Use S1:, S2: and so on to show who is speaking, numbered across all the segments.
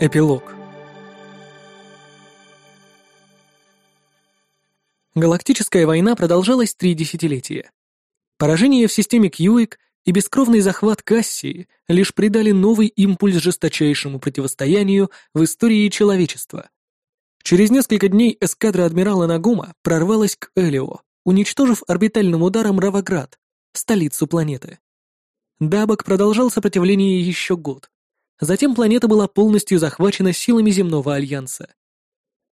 S1: Эпилог Галактическая война продолжалась три десятилетия. Поражение в системе Кьюик и бескровный захват Кассии лишь придали новый импульс жесточайшему противостоянию в истории человечества. Через несколько дней эскадра адмирала Нагума прорвалась к Элио, уничтожив орбитальным ударом Раваград, столицу планеты. Дабок продолжал сопротивление еще год. Затем планета была полностью захвачена силами земного альянса.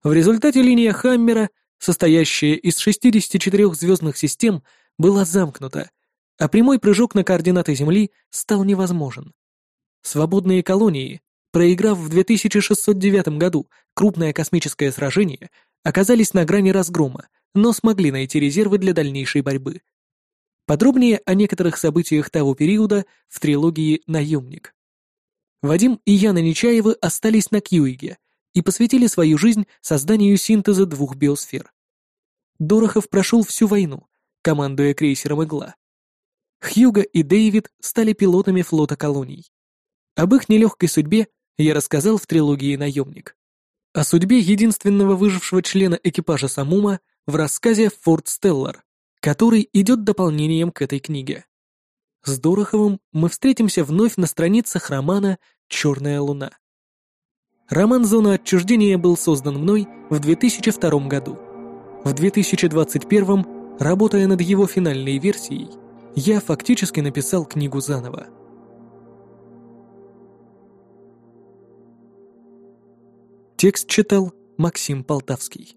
S1: В результате линия Хаммера, состоящая из 64 звездных систем, была замкнута, а прямой прыжок на координаты Земли стал невозможен. Свободные колонии, проиграв в 2609 году крупное космическое сражение, оказались на грани разгрома, но смогли найти резервы для дальнейшей борьбы. Подробнее о некоторых событиях того периода в трилогии «Наемник». Вадим и Яна Нечаевы остались на Кьюиге и посвятили свою жизнь созданию синтеза двух биосфер. Дорохов прошел всю войну, командуя крейсером «Игла». Хьюго и Дэвид стали пилотами флота колоний. Об их нелегкой судьбе я рассказал в трилогии «Наемник». О судьбе единственного выжившего члена экипажа Самума в рассказе «Форт Стеллар», который идет дополнением к этой книге. С Дороховым мы встретимся вновь на страницах романа «Черная луна». Роман «Зона отчуждения» был создан мной в 2002 году. В 2021, работая над его финальной версией, я фактически написал книгу заново. Текст читал Максим Полтавский.